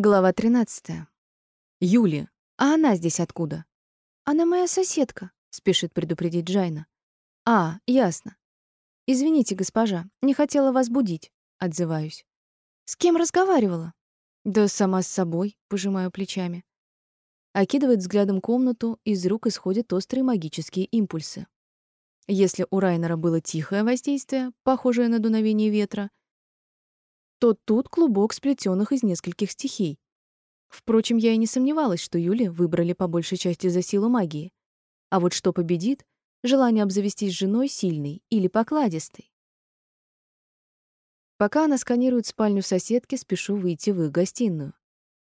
Глава 13. Юли, а она здесь откуда? Она моя соседка, спешит предупредить Джайна. А, ясно. Извините, госпожа, не хотела вас будить, отзываюсь. С кем разговаривала? Да сама с собой, пожимаю плечами. Окидывает взглядом комнату, из рук исходят острые магические импульсы. Если у Райнера было тихое воздействие, похожее на дуновение ветра, то тут клубок сплетенных из нескольких стихий. Впрочем, я и не сомневалась, что Юли выбрали по большей части за силу магии. А вот что победит — желание обзавестись женой сильной или покладистой. Пока она сканирует спальню соседки, спешу выйти в их гостиную.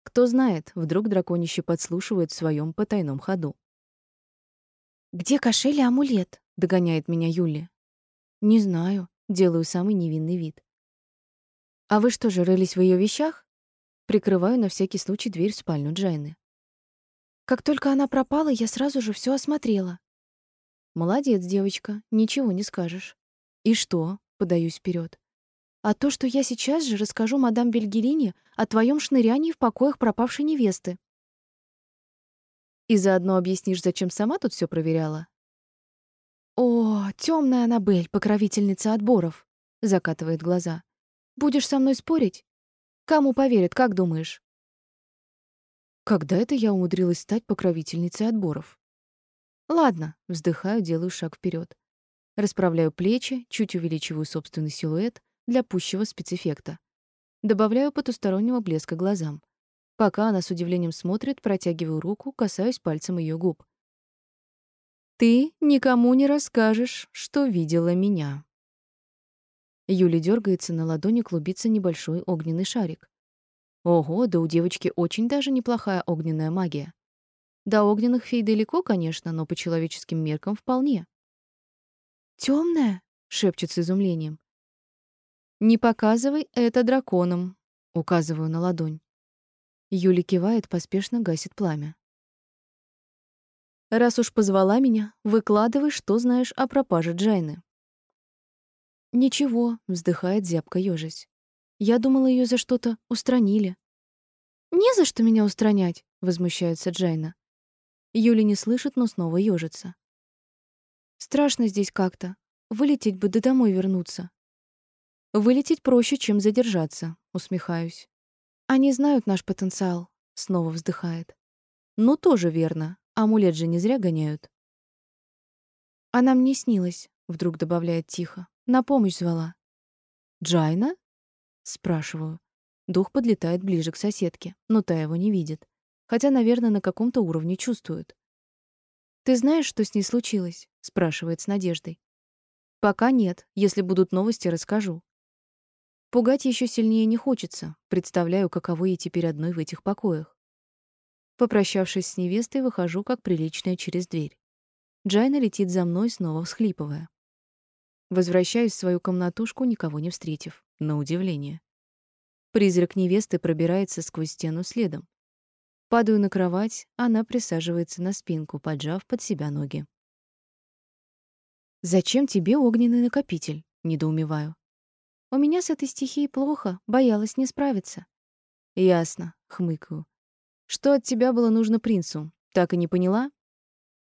Кто знает, вдруг драконище подслушивает в своем потайном ходу. «Где кошель и амулет?» — догоняет меня Юли. «Не знаю», — делаю самый невинный вид. А вы что же, рылись в ее вещах? Прикрываю на всякий случай дверь в спальню Джайны. Как только она пропала, я сразу же все осмотрела. Молодец, девочка, ничего не скажешь. И что? Подаюсь вперед. А то, что я сейчас же расскажу мадам Бельгерине о твоем шнырянии в покоях пропавшей невесты. И заодно объяснишь, зачем сама тут все проверяла? О, темная Анабель, покровительница отборов, закатывает глаза. Будешь со мной спорить? Кому поверят, как думаешь? Когда это я умудрилась стать покровительницей отборов? Ладно, вздыхаю, делаю шаг вперед, Расправляю плечи, чуть увеличиваю собственный силуэт для пущего спецэффекта. Добавляю потустороннего блеска глазам. Пока она с удивлением смотрит, протягиваю руку, касаюсь пальцем ее губ. Ты никому не расскажешь, что видела меня. Юля дергается, на ладони клубится небольшой огненный шарик. Ого, да у девочки очень даже неплохая огненная магия. До огненных фей далеко, конечно, но по человеческим меркам вполне. Темная, шепчет с изумлением. Не показывай это драконам, указываю на ладонь. Юля кивает, поспешно гасит пламя. Раз уж позвала меня, выкладывай, что знаешь о пропаже Джайны. «Ничего», — вздыхает зябко ёжись. «Я думала, ее за что-то устранили». «Не за что меня устранять», — возмущается Джайна. Юля не слышит, но снова ёжится. «Страшно здесь как-то. Вылететь бы да домой вернуться». «Вылететь проще, чем задержаться», — усмехаюсь. «Они знают наш потенциал», — снова вздыхает. «Ну, тоже верно. Амулет же не зря гоняют». «Она мне снилась», — вдруг добавляет тихо. На помощь звала. «Джайна?» — спрашиваю. Дух подлетает ближе к соседке, но та его не видит. Хотя, наверное, на каком-то уровне чувствует. «Ты знаешь, что с ней случилось?» — спрашивает с надеждой. «Пока нет. Если будут новости, расскажу». Пугать еще сильнее не хочется. Представляю, каково ей теперь одной в этих покоях. Попрощавшись с невестой, выхожу, как приличная, через дверь. Джайна летит за мной, снова всхлипывая. Возвращаюсь в свою комнатушку, никого не встретив, на удивление. Призрак невесты пробирается сквозь стену следом. Падаю на кровать, она присаживается на спинку, поджав под себя ноги. «Зачем тебе огненный накопитель?» — недоумеваю. «У меня с этой стихией плохо, боялась не справиться». «Ясно», — хмыкаю. «Что от тебя было нужно принцу? Так и не поняла?»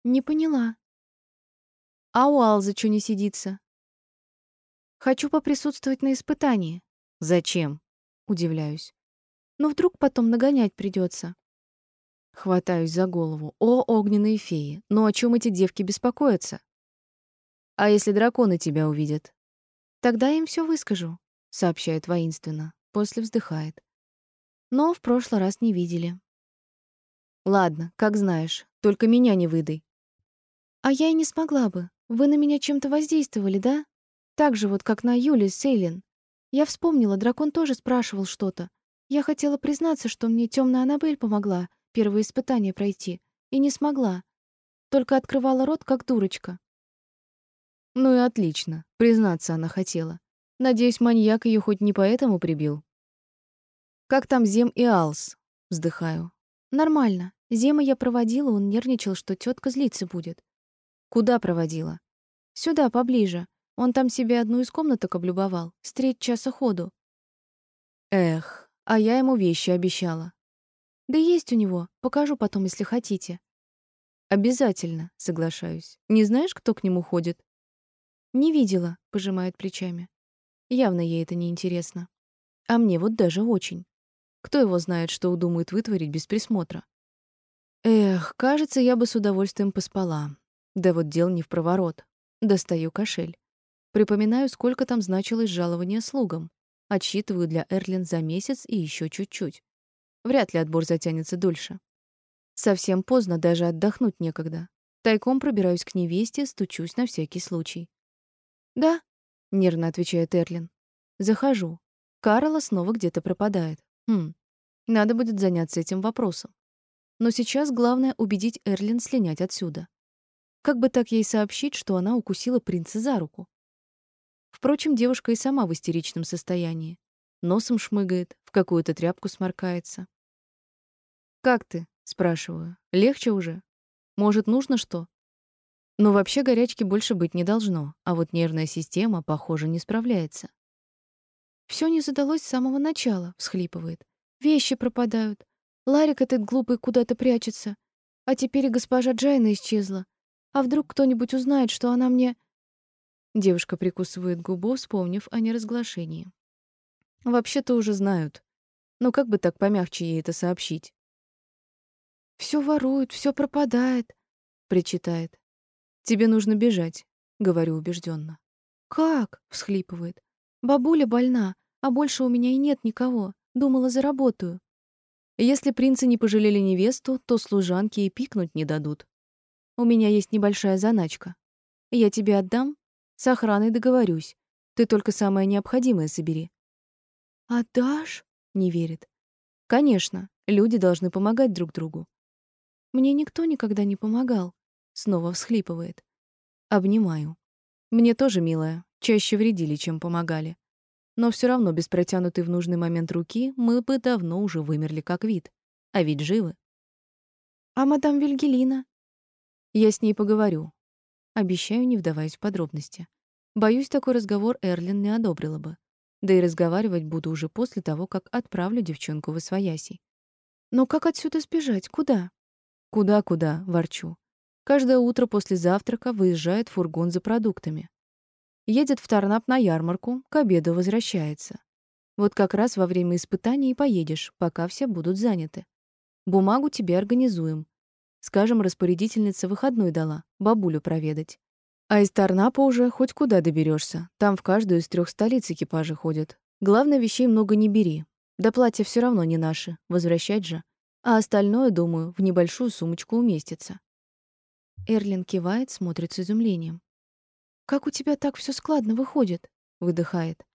«Не поняла». «А у Алзы что не сидится?» Хочу поприсутствовать на испытании. Зачем? Удивляюсь. Но вдруг потом нагонять придется. Хватаюсь за голову. О, огненные феи! Ну о чем эти девки беспокоятся? А если драконы тебя увидят? Тогда им все выскажу, сообщает воинственно, после вздыхает. Но в прошлый раз не видели. Ладно, как знаешь, только меня не выдай. А я и не смогла бы. Вы на меня чем-то воздействовали, да? Так же вот, как на Юле Сейлин. Я вспомнила, дракон тоже спрашивал что-то. Я хотела признаться, что мне темная Анабель помогла первое испытание пройти, и не смогла. Только открывала рот, как дурочка. Ну и отлично. Признаться она хотела. Надеюсь, маньяк ее хоть не поэтому прибил. Как там Зем и Алс? Вздыхаю. Нормально. Зема я проводила, он нервничал, что тетка злиться будет. Куда проводила? Сюда, поближе. Он там себе одну из комнаток облюбовал, с треть часа ходу. Эх, а я ему вещи обещала. Да есть у него. Покажу потом, если хотите. Обязательно, соглашаюсь. Не знаешь, кто к нему ходит? Не видела, пожимает плечами. Явно ей это не интересно. А мне вот даже очень. Кто его знает, что удумает вытворить без присмотра? Эх, кажется, я бы с удовольствием поспала. Да вот дел не в проворот. Достаю кошель. Припоминаю, сколько там значилось жалование слугам. Отсчитываю для Эрлин за месяц и еще чуть-чуть. Вряд ли отбор затянется дольше. Совсем поздно, даже отдохнуть некогда. Тайком пробираюсь к невесте, стучусь на всякий случай. «Да», — нервно отвечает Эрлин. Захожу. Карла снова где-то пропадает. Хм, надо будет заняться этим вопросом. Но сейчас главное убедить Эрлин слинять отсюда. Как бы так ей сообщить, что она укусила принца за руку? Впрочем, девушка и сама в истеричном состоянии. Носом шмыгает, в какую-то тряпку сморкается. «Как ты?» — спрашиваю. «Легче уже? Может, нужно что?» Но вообще горячки больше быть не должно, а вот нервная система, похоже, не справляется. Все не задалось с самого начала, всхлипывает. Вещи пропадают. Ларик этот глупый куда-то прячется. А теперь и госпожа Джайна исчезла. А вдруг кто-нибудь узнает, что она мне... Девушка прикусывает губу, вспомнив о неразглашении. Вообще-то уже знают. Но как бы так помягче ей это сообщить? Все воруют, все пропадает, причитает. Тебе нужно бежать, говорю убежденно. Как? всхлипывает. Бабуля больна, а больше у меня и нет никого. Думала, заработаю. Если принцы не пожалели невесту, то служанки и пикнуть не дадут. У меня есть небольшая заначка. Я тебе отдам, с охраной договорюсь. Ты только самое необходимое собери. Отдашь? Не верит. Конечно, люди должны помогать друг другу. Мне никто никогда не помогал. Снова всхлипывает. Обнимаю. Мне тоже, милая, чаще вредили, чем помогали. Но все равно без протянутой в нужный момент руки мы бы давно уже вымерли как вид. А ведь живы. А мадам Вильгелина? Я с ней поговорю. Обещаю, не вдаваясь в подробности. Боюсь, такой разговор Эрлин не одобрила бы. Да и разговаривать буду уже после того, как отправлю девчонку в Освояси. Но как отсюда сбежать? Куда? Куда-куда, ворчу. Каждое утро после завтрака выезжает фургон за продуктами. Едет в Тарнап на ярмарку, к обеду возвращается. Вот как раз во время испытаний и поедешь, пока все будут заняты. Бумагу тебе организуем. Скажем, распорядительница выходной дала, бабулю проведать. А из Тарнапа уже хоть куда доберешься. Там в каждую из трех столиц экипажи ходят. Главное, вещей много не бери. Да платья все равно не наши, возвращать же. А остальное, думаю, в небольшую сумочку уместится. Эрлин кивает, смотрит с изумлением. «Как у тебя так все складно выходит?» — выдыхает.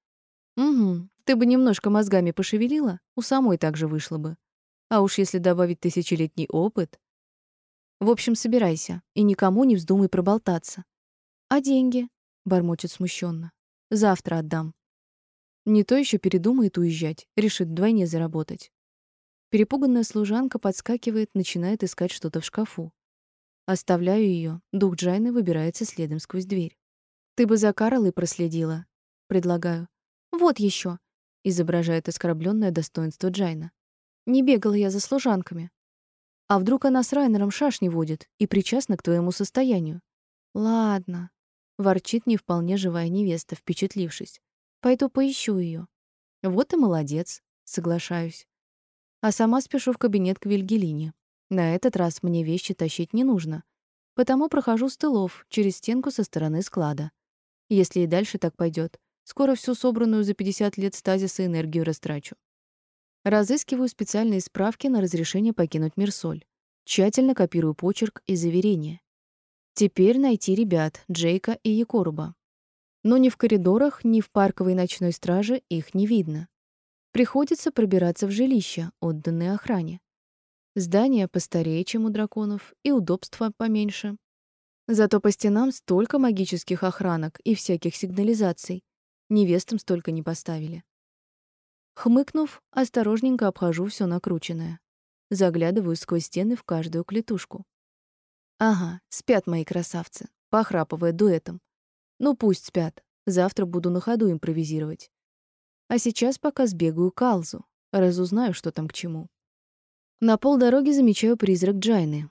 «Угу. Ты бы немножко мозгами пошевелила, у самой так же вышло бы. А уж если добавить тысячелетний опыт...» «В общем, собирайся, и никому не вздумай проболтаться». «А деньги?» — бормочет смущенно. «Завтра отдам». Не то еще передумает уезжать, решит вдвойне заработать. Перепуганная служанка подскакивает, начинает искать что-то в шкафу. Оставляю ее. Дух Джайны выбирается следом сквозь дверь. Ты бы за Карлой проследила, предлагаю. Вот еще, изображает оскорбленное достоинство Джайна. Не бегала я за служанками. А вдруг она с Райнером шашни водит и причастна к твоему состоянию? Ладно, ворчит не вполне живая невеста, впечатлившись. Пойду поищу ее. Вот и молодец, соглашаюсь. А сама спешу в кабинет к Вильгелине. На этот раз мне вещи тащить не нужно, потому прохожу с тылов через стенку со стороны склада. Если и дальше так пойдет, скоро всю собранную за 50 лет стазиса энергию растрачу. Разыскиваю специальные справки на разрешение покинуть Мирсоль. Тщательно копирую почерк и заверение. Теперь найти ребят, Джейка и Якоруба. Но ни в коридорах, ни в парковой ночной страже их не видно. Приходится пробираться в жилища, отданные охране. Здание постарее, чем у драконов, и удобства поменьше. Зато по стенам столько магических охранок и всяких сигнализаций. Невестам столько не поставили. Хмыкнув, осторожненько обхожу все накрученное. Заглядываю сквозь стены в каждую клетушку. Ага, спят мои красавцы, похрапывая дуэтом. Ну пусть спят, завтра буду на ходу импровизировать. А сейчас пока сбегаю к Алзу, разузнаю, что там к чему. На полдороги замечаю призрак Джайны.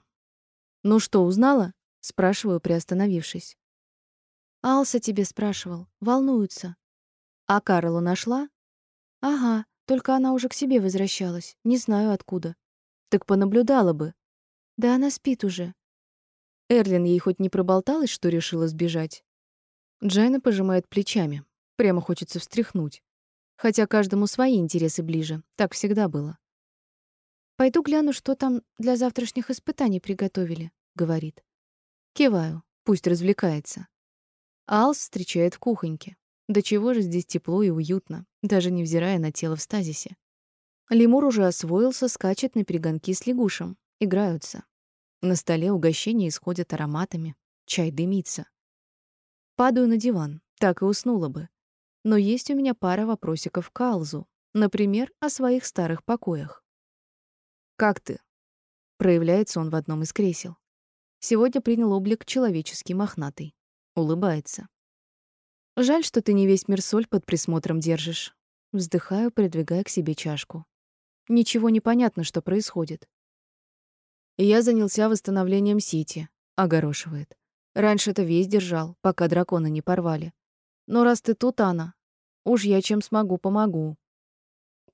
«Ну что, узнала?» — спрашиваю, приостановившись. «Алса тебе спрашивал. Волнуется». «А Карлу нашла?» «Ага, только она уже к себе возвращалась. Не знаю откуда». «Так понаблюдала бы». «Да она спит уже». Эрлин ей хоть не проболталась, что решила сбежать? Джайна пожимает плечами. Прямо хочется встряхнуть. Хотя каждому свои интересы ближе. Так всегда было. «Пойду гляну, что там для завтрашних испытаний приготовили», — говорит. Киваю. Пусть развлекается. Алс встречает в кухоньке. До чего же здесь тепло и уютно, даже невзирая на тело в стазисе. Лемур уже освоился, скачет на перегонки с лягушем. Играются. На столе угощения исходят ароматами. Чай дымится. Падаю на диван. Так и уснула бы. Но есть у меня пара вопросиков к Алзу. Например, о своих старых покоях. «Как ты?» Проявляется он в одном из кресел. Сегодня принял облик человеческий мохнатый. Улыбается. «Жаль, что ты не весь мир соль под присмотром держишь». Вздыхаю, придвигая к себе чашку. Ничего не понятно, что происходит. Я занялся восстановлением сети, огорошивает. Раньше-то весь держал, пока дракона не порвали. Но раз ты тут, Анна, уж я чем смогу, помогу.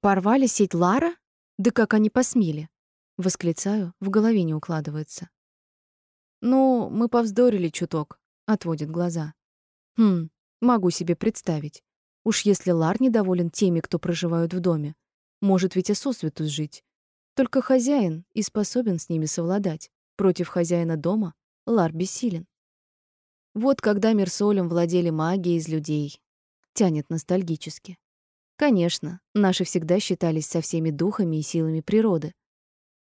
Порвали сеть Лара? Да как они посмели? Восклицаю, в голове не укладывается. Ну, мы повздорили чуток, отводит глаза. Хм, могу себе представить. Уж если Лар недоволен теми, кто проживают в доме, может ведь и сосвету жить. Только хозяин и способен с ними совладать. Против хозяина дома Лар бессилен. Вот когда Мерсолем владели магией из людей. Тянет ностальгически. Конечно, наши всегда считались со всеми духами и силами природы.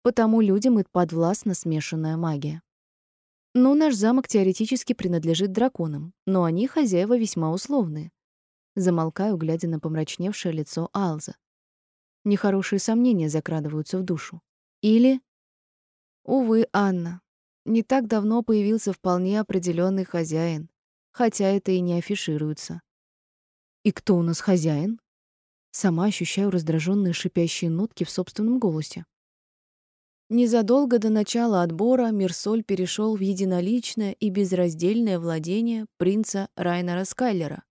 Потому людям и подвластна смешанная магия. Ну, наш замок теоретически принадлежит драконам, но они хозяева весьма условные. Замолкаю, глядя на помрачневшее лицо Алза. Нехорошие сомнения закрадываются в душу. Или... Увы, Анна. Не так давно появился вполне определенный хозяин, хотя это и не афишируется. И кто у нас хозяин? Сама ощущаю раздраженные шипящие нотки в собственном голосе. Незадолго до начала отбора Мирсоль перешел в единоличное и безраздельное владение принца Райнера Скайлера.